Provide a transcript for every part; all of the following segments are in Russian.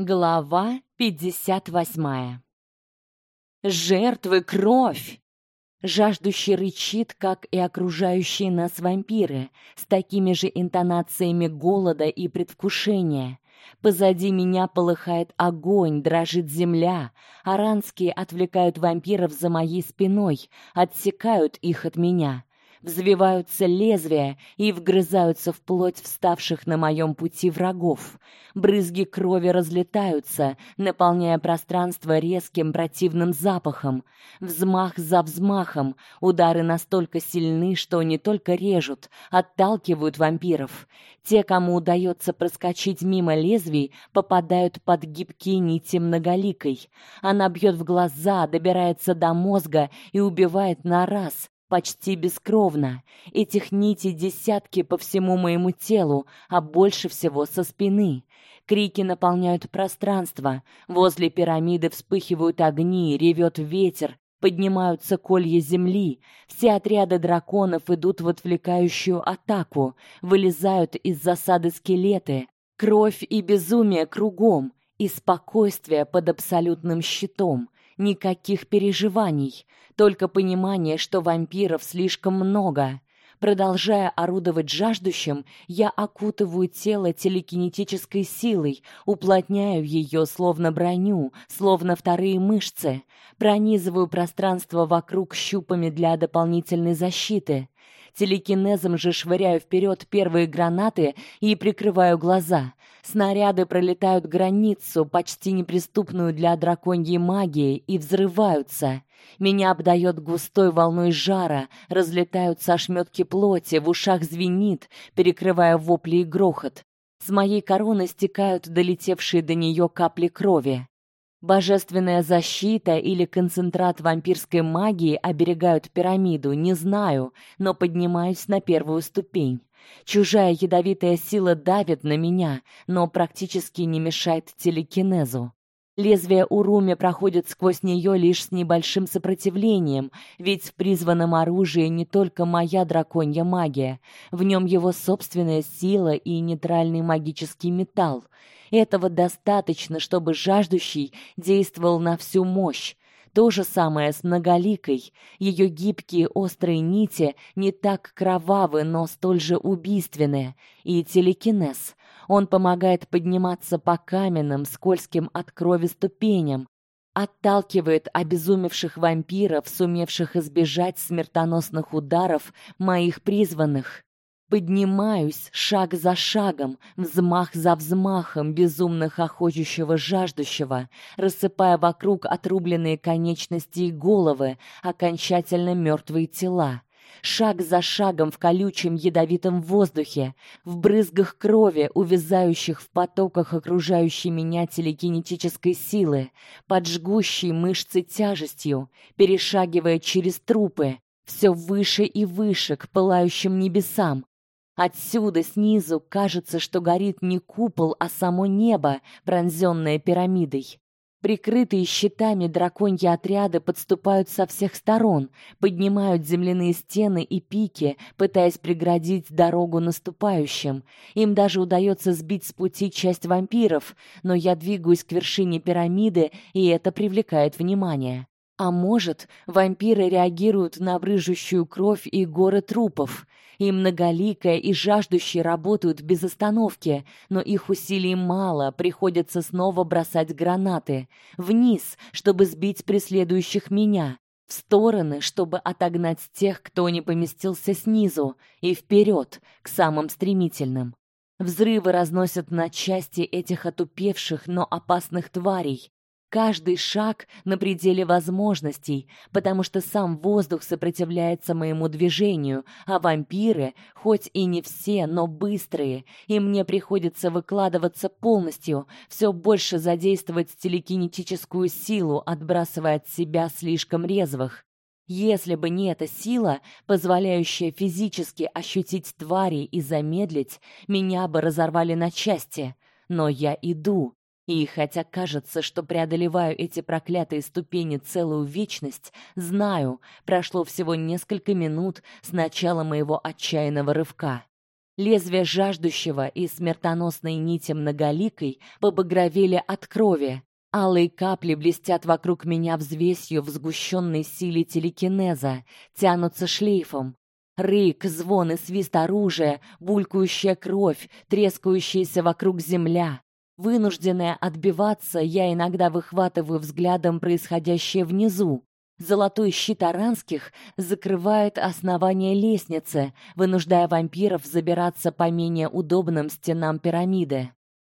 Глава 58. Жертвы кровь. Жаждущий рычит, как и окружающие нас вампиры, с такими же интонациями голода и предвкушения. Позади меня полыхает огонь, дрожит земля. Аранские отвлекают вампиров за моей спиной, отсекают их от меня взвиваются лезвия и вгрызаются в плоть вставших на моем пути врагов. Брызги крови разлетаются, наполняя пространство резким противным запахом. Взмах за взмахом, удары настолько сильны, что не только режут, отталкивают вампиров. Те, кому удается проскочить мимо лезвий, попадают под гибкие нити многоликой. Она бьет в глаза, добирается до мозга и убивает на раз, почти бескровно. Этих нитей десятки по всему моему телу, а больше всего со спины. Крики наполняют пространство. Возле пирамиды вспыхивают огни, ревет ветер, поднимаются колья земли. Все отряды драконов идут в отвлекающую атаку, вылезают из засады скелеты. Кровь и безумие кругом, и спокойствие под абсолютным щитом никаких переживаний, только понимание, что вампиров слишком много. Продолжая орудовать жаждущим, я окутываю тело телекинетической силой, уплотняю ее словно броню, словно вторые мышцы, пронизываю пространство вокруг щупами для дополнительной защиты. Телекинезом же швыряю вперед первые гранаты и прикрываю глаза. Снаряды пролетают границу, почти неприступную для драконьей магии, и взрываются. Меня обдает густой волной жара, разлетаются ошметки плоти, в ушах звенит, перекрывая вопли и грохот. С моей короны стекают долетевшие до нее капли крови. Божественная защита или концентрат вампирской магии оберегают пирамиду, не знаю, но поднимаюсь на первую ступень. Чужая ядовитая сила давит на меня, но практически не мешает телекинезу. Лезвие Уруми проходит сквозь нее лишь с небольшим сопротивлением, ведь в призванном оружии не только моя драконья магия, в нем его собственная сила и нейтральный магический металл. Этого достаточно, чтобы жаждущий действовал на всю мощь. То же самое с многоликой. Ее гибкие острые нити не так кровавы, но столь же убийственные. И телекинез. Он помогает подниматься по каменным, скользким от крови ступеням, отталкивает обезумевших вампиров, сумевших избежать смертоносных ударов моих призванных. Поднимаюсь шаг за шагом, взмах за взмахом безумно охочущего жаждущего, рассыпая вокруг отрубленные конечности и головы, окончательно мертвые тела шаг за шагом в колючем ядовитом воздухе, в брызгах крови, увязающих в потоках окружающей меня телекинетической силы, под жгущей мышцы тяжестью, перешагивая через трупы, все выше и выше к пылающим небесам. Отсюда снизу кажется, что горит не купол, а само небо, пронзенное пирамидой. Прикрытые щитами драконьи отряды подступают со всех сторон, поднимают земляные стены и пики, пытаясь преградить дорогу наступающим. Им даже удается сбить с пути часть вампиров, но я двигаюсь к вершине пирамиды, и это привлекает внимание. А может, вампиры реагируют на брыжущую кровь и горы трупов. И многоликая и жаждущие работают без остановки, но их усилий мало, приходится снова бросать гранаты вниз, чтобы сбить преследующих меня, в стороны, чтобы отогнать тех, кто не поместился снизу, и вперед к самым стремительным. Взрывы разносят на части этих отупевших, но опасных тварей. Каждый шаг на пределе возможностей, потому что сам воздух сопротивляется моему движению, а вампиры, хоть и не все, но быстрые, и мне приходится выкладываться полностью, все больше задействовать телекинетическую силу, отбрасывая от себя слишком резвых. Если бы не эта сила, позволяющая физически ощутить твари и замедлить, меня бы разорвали на части. Но я иду, и хотя кажется, что преодолеваю эти проклятые ступени целую вечность, знаю, прошло всего несколько минут с начала моего отчаянного рывка. Лезвие жаждущего и смертоносной нити многоликой побагровели от крови. Алые капли блестят вокруг меня взвесью в сгущенной силе телекинеза, тянутся шлейфом. Рык, звон и свист оружия, булькающая кровь, трескающаяся вокруг земля. Вынужденная отбиваться, я иногда выхватываю взглядом происходящее внизу. Золотой щит аранских закрывает основание лестницы, вынуждая вампиров забираться по менее удобным стенам пирамиды.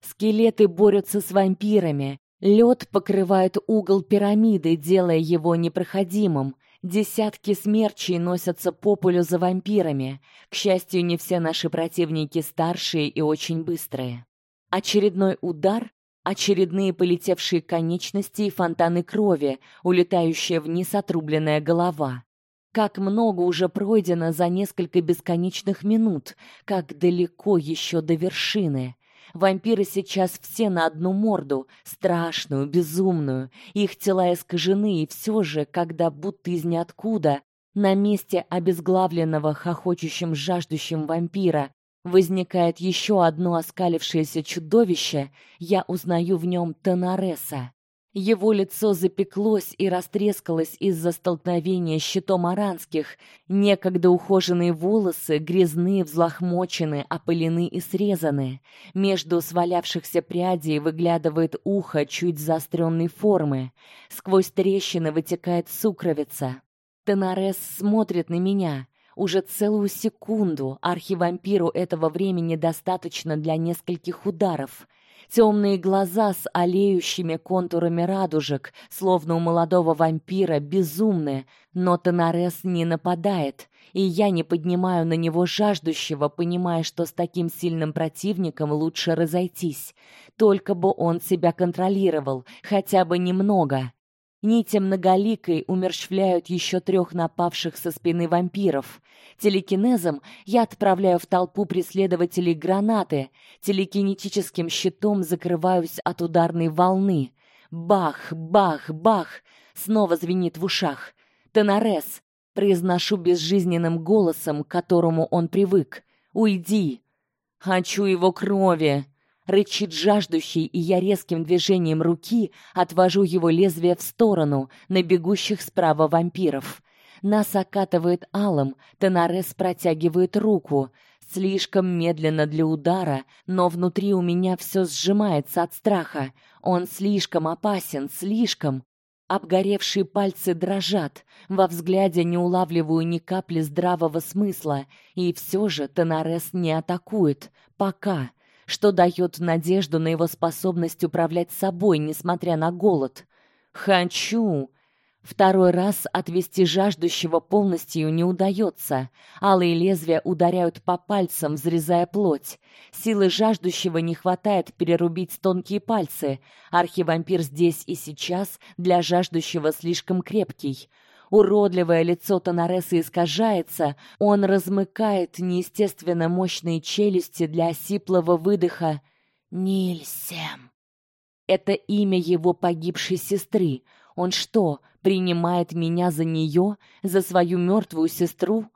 Скелеты борются с вампирами. Лед покрывает угол пирамиды, делая его непроходимым. Десятки смерчей носятся по полю за вампирами. К счастью, не все наши противники старшие и очень быстрые. Очередной удар, очередные полетевшие конечности и фонтаны крови, улетающая вниз отрубленная голова. Как много уже пройдено за несколько бесконечных минут, как далеко еще до вершины. Вампиры сейчас все на одну морду, страшную, безумную. Их тела искажены, и все же, когда будто из ниоткуда, на месте обезглавленного хохочущим жаждущим вампира возникает еще одно оскалившееся чудовище, я узнаю в нем Танареса. Его лицо запеклось и растрескалось из-за столкновения с щитом аранских. Некогда ухоженные волосы грязны, взлохмочены, опылены и срезаны. Между свалявшихся прядей выглядывает ухо чуть заостренной формы. Сквозь трещины вытекает сукровица. Тенарес смотрит на меня. Уже целую секунду архивампиру этого времени достаточно для нескольких ударов. Темные глаза с олеющими контурами радужек, словно у молодого вампира, безумные, но Тонарес не нападает, и я не поднимаю на него жаждущего, понимая, что с таким сильным противником лучше разойтись, только бы он себя контролировал, хотя бы немного. Нити многоликой умерщвляют еще трех напавших со спины вампиров. Телекинезом я отправляю в толпу преследователей гранаты, телекинетическим щитом закрываюсь от ударной волны. Бах, бах, бах! Снова звенит в ушах. Тенарес, произношу безжизненным голосом, к которому он привык. Уйди. Хочу его крови рычит жаждущий, и я резким движением руки отвожу его лезвие в сторону на бегущих справа вампиров. Нас окатывает алым, Тенарес протягивает руку, слишком медленно для удара, но внутри у меня все сжимается от страха. Он слишком опасен, слишком. Обгоревшие пальцы дрожат, во взгляде не улавливаю ни капли здравого смысла, и все же Тенарес не атакует пока что дает надежду на его способность управлять собой, несмотря на голод. Хочу. Второй раз отвести жаждущего полностью не удается. Алые лезвия ударяют по пальцам, взрезая плоть. Силы жаждущего не хватает перерубить тонкие пальцы. Архивампир здесь и сейчас для жаждущего слишком крепкий. Уродливое лицо Тонареса искажается, он размыкает неестественно мощные челюсти для сиплого выдоха. Нильсем. Это имя его погибшей сестры. Он что, принимает меня за нее, за свою мертвую сестру?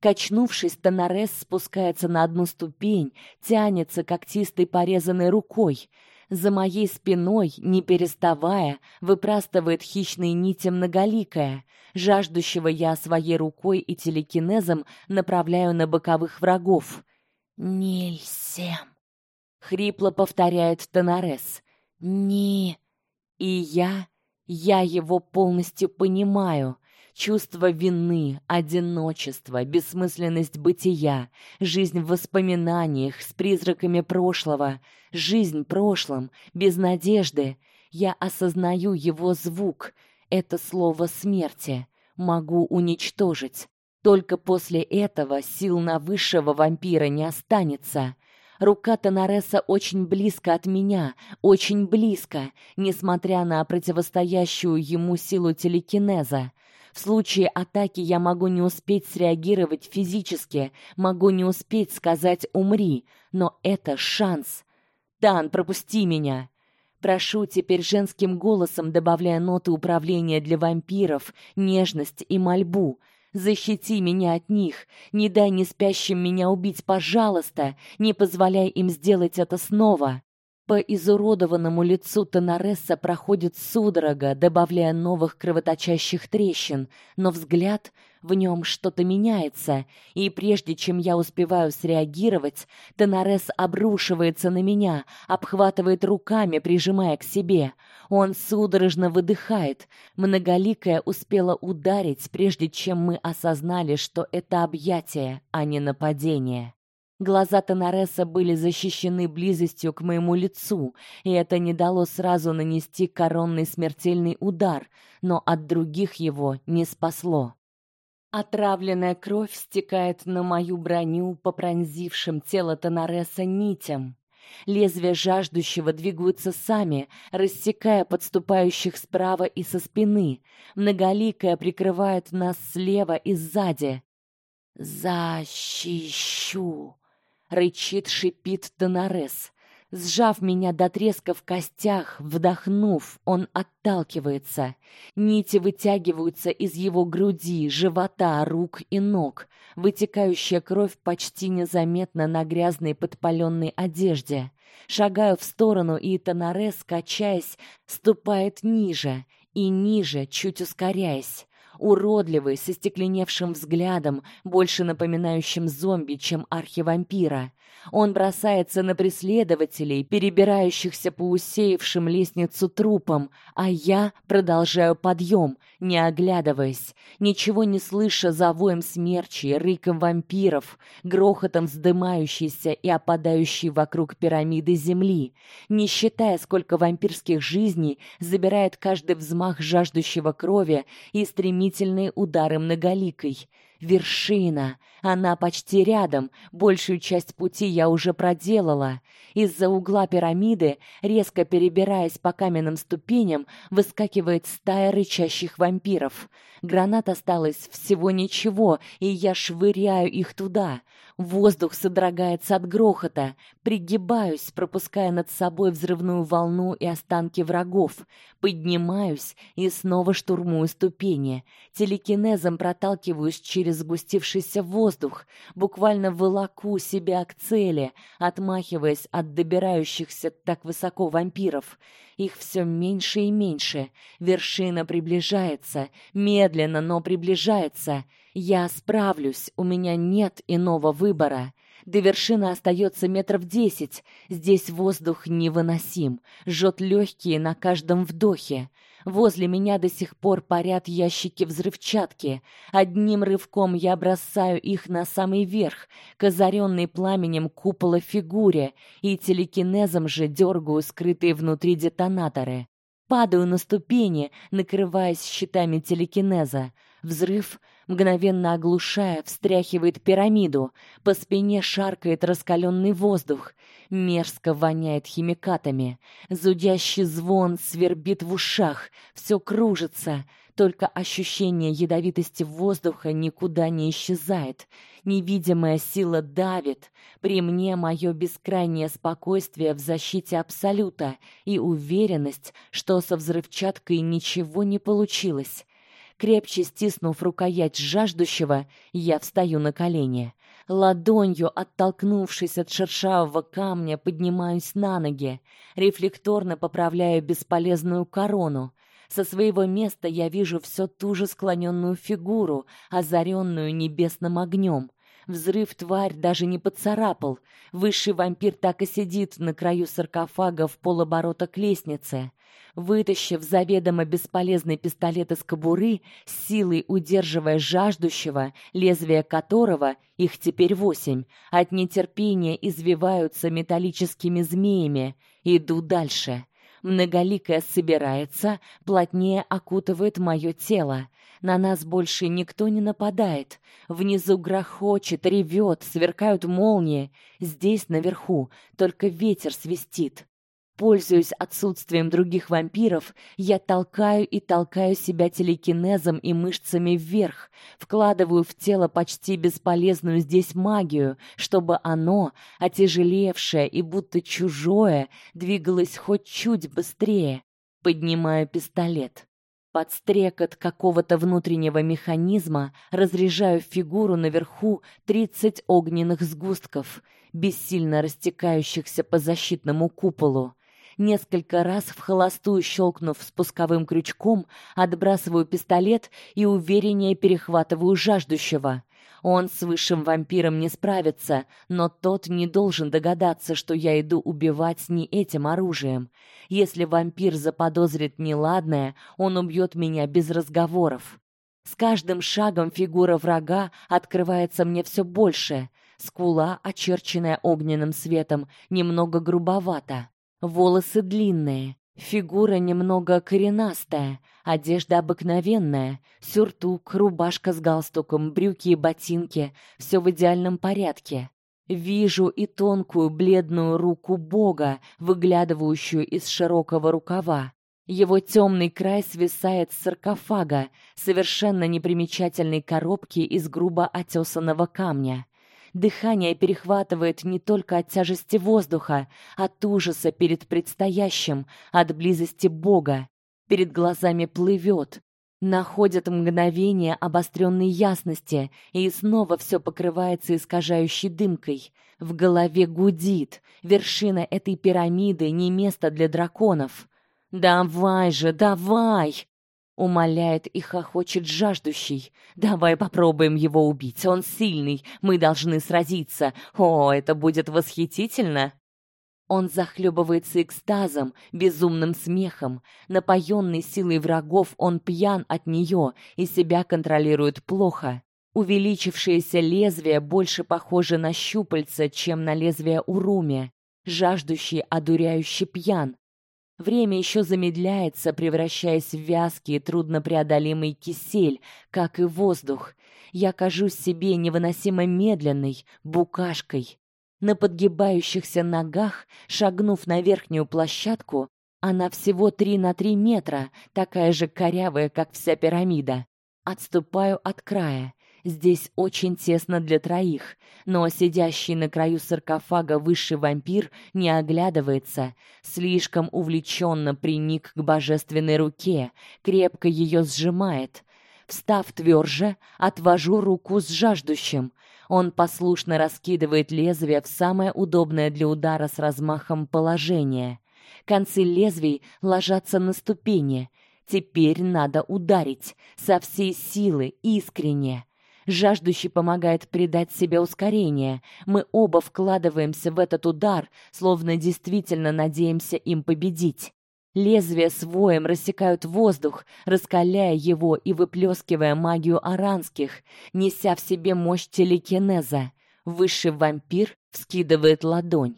Качнувшись, Тонарес спускается на одну ступень, тянется когтистой порезанной рукой. За моей спиной, не переставая, выпрастывает хищные нити многоликая. Жаждущего я своей рукой и телекинезом направляю на боковых врагов. Нильсем. Хрипло повторяет Тонарес. Не. И я, я его полностью понимаю чувство вины, одиночество, бессмысленность бытия, жизнь в воспоминаниях с призраками прошлого, жизнь прошлым, без надежды. Я осознаю его звук. Это слово смерти. Могу уничтожить. Только после этого сил на высшего вампира не останется. Рука Танареса очень близко от меня, очень близко, несмотря на противостоящую ему силу телекинеза. В случае атаки я могу не успеть среагировать физически, могу не успеть сказать умри, но это шанс. Дан, пропусти меня. Прошу теперь женским голосом, добавляя ноты управления для вампиров, нежность и мольбу. Защити меня от них. Не дай неспящим меня убить, пожалуйста. Не позволяй им сделать это снова. По изуродованному лицу Тонаресса проходит судорога, добавляя новых кровоточащих трещин, но взгляд в нем что-то меняется, и прежде чем я успеваю среагировать, Тонарес обрушивается на меня, обхватывает руками, прижимая к себе. Он судорожно выдыхает. Многоликая успела ударить, прежде чем мы осознали, что это объятие, а не нападение. Глаза Тонареса были защищены близостью к моему лицу, и это не дало сразу нанести коронный смертельный удар, но от других его не спасло. Отравленная кровь стекает на мою броню по пронзившим тело Тонареса нитям. Лезвия жаждущего двигаются сами, рассекая подступающих справа и со спины. Многоликая прикрывает нас слева и сзади. Защищу рычит, шипит Донарес. Сжав меня до треска в костях, вдохнув, он отталкивается. Нити вытягиваются из его груди, живота, рук и ног. Вытекающая кровь почти незаметна на грязной подпаленной одежде. Шагаю в сторону, и Тонарес, качаясь, ступает ниже и ниже, чуть ускоряясь уродливый, с остекленевшим взглядом, больше напоминающим зомби, чем архивампира. Он бросается на преследователей, перебирающихся по усеявшим лестницу трупам, а я продолжаю подъем, не оглядываясь, ничего не слыша за воем смерчи, рыком вампиров, грохотом вздымающейся и опадающей вокруг пирамиды земли, не считая, сколько вампирских жизней забирает каждый взмах жаждущего крови и стремительные удары многоликой. Вершина. Она почти рядом. Большую часть пути я уже проделала. Из-за угла пирамиды, резко перебираясь по каменным ступеням, выскакивает стая рычащих вампиров. Гранат осталось всего ничего, и я швыряю их туда. Воздух содрогается от грохота. Пригибаюсь, пропуская над собой взрывную волну и останки врагов. Поднимаюсь и снова штурмую ступени. Телекинезом проталкиваюсь через сгустившийся воздух, буквально волоку себя к цели, отмахиваясь от добирающихся так высоко вампиров. Их все меньше и меньше. Вершина приближается, медленно, но приближается. Я справлюсь, у меня нет иного выбора. До вершины остается метров десять. Здесь воздух невыносим, жжет легкие на каждом вдохе. Возле меня до сих пор парят ящики взрывчатки. Одним рывком я бросаю их на самый верх, к озаренной пламенем купола фигуре, и телекинезом же дергаю скрытые внутри детонаторы. Падаю на ступени, накрываясь щитами телекинеза. Взрыв мгновенно оглушая, встряхивает пирамиду, по спине шаркает раскаленный воздух, мерзко воняет химикатами, зудящий звон свербит в ушах, все кружится, только ощущение ядовитости воздуха никуда не исчезает. Невидимая сила давит. При мне мое бескрайнее спокойствие в защите абсолюта и уверенность, что со взрывчаткой ничего не получилось. Крепче стиснув рукоять жаждущего, я встаю на колени. Ладонью, оттолкнувшись от шершавого камня, поднимаюсь на ноги, рефлекторно поправляю бесполезную корону. Со своего места я вижу все ту же склоненную фигуру, озаренную небесным огнем. Взрыв тварь даже не поцарапал. Высший вампир так и сидит на краю саркофага в полоборота к лестнице. Вытащив заведомо бесполезный пистолет из кобуры, силой удерживая жаждущего, лезвие которого, их теперь восемь, от нетерпения извиваются металлическими змеями, иду дальше. Многоликая собирается, плотнее окутывает мое тело. На нас больше никто не нападает. Внизу грохочет, ревет, сверкают молнии. Здесь наверху только ветер свистит. Пользуясь отсутствием других вампиров, я толкаю и толкаю себя телекинезом и мышцами вверх, вкладываю в тело почти бесполезную здесь магию, чтобы оно, отяжелевшее и будто чужое, двигалось хоть чуть быстрее. Поднимаю пистолет. Под стрекот какого-то внутреннего механизма разряжаю фигуру наверху тридцать огненных сгустков, бессильно растекающихся по защитному куполу. Несколько раз в холостую щелкнув спусковым крючком, отбрасываю пистолет и увереннее перехватываю жаждущего. Он с высшим вампиром не справится, но тот не должен догадаться, что я иду убивать не этим оружием. Если вампир заподозрит неладное, он убьет меня без разговоров. С каждым шагом фигура врага открывается мне все больше. Скула, очерченная огненным светом, немного грубовата. Волосы длинные, Фигура немного коренастая, одежда обыкновенная, сюртук, рубашка с галстуком, брюки и ботинки, все в идеальном порядке. Вижу и тонкую бледную руку Бога, выглядывающую из широкого рукава. Его темный край свисает с саркофага, совершенно непримечательной коробки из грубо отесанного камня. Дыхание перехватывает не только от тяжести воздуха, от ужаса перед предстоящим, от близости Бога. Перед глазами плывет, находят мгновение обостренной ясности, и снова все покрывается искажающей дымкой. В голове гудит. Вершина этой пирамиды не место для драконов. Давай же, давай! умоляет и хохочет жаждущий. Давай попробуем его убить. Он сильный. Мы должны сразиться. О, это будет восхитительно. Он захлебывается экстазом, безумным смехом. Напоенный силой врагов, он пьян от нее и себя контролирует плохо. Увеличившееся лезвие больше похоже на щупальца, чем на лезвие уруми. Жаждущий одуряюще пьян. Время еще замедляется, превращаясь в вязкий и труднопреодолимый кисель, как и воздух. Я кажусь себе невыносимо медленной, букашкой. На подгибающихся ногах, шагнув на верхнюю площадку, она всего три на три метра, такая же корявая, как вся пирамида. Отступаю от края. Здесь очень тесно для троих, но сидящий на краю саркофага высший вампир не оглядывается, слишком увлеченно приник к божественной руке, крепко ее сжимает. Встав тверже, отвожу руку с жаждущим. Он послушно раскидывает лезвие в самое удобное для удара с размахом положение. Концы лезвий ложатся на ступени. Теперь надо ударить со всей силы, искренне. Жаждущий помогает придать себе ускорение. Мы оба вкладываемся в этот удар, словно действительно надеемся им победить. Лезвия с воем рассекают воздух, раскаляя его и выплескивая магию аранских, неся в себе мощь телекинеза. Высший вампир вскидывает ладонь.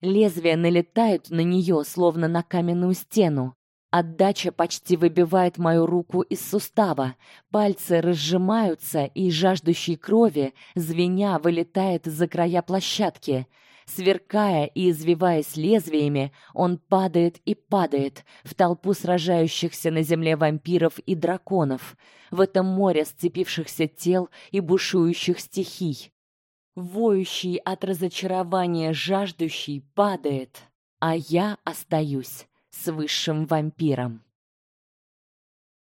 Лезвия налетают на нее, словно на каменную стену. Отдача почти выбивает мою руку из сустава. Пальцы разжимаются, и жаждущий крови, звеня, вылетает за края площадки. Сверкая и извиваясь лезвиями, он падает и падает в толпу сражающихся на земле вампиров и драконов, в этом море сцепившихся тел и бушующих стихий. Воющий от разочарования жаждущий падает, а я остаюсь с высшим вампиром.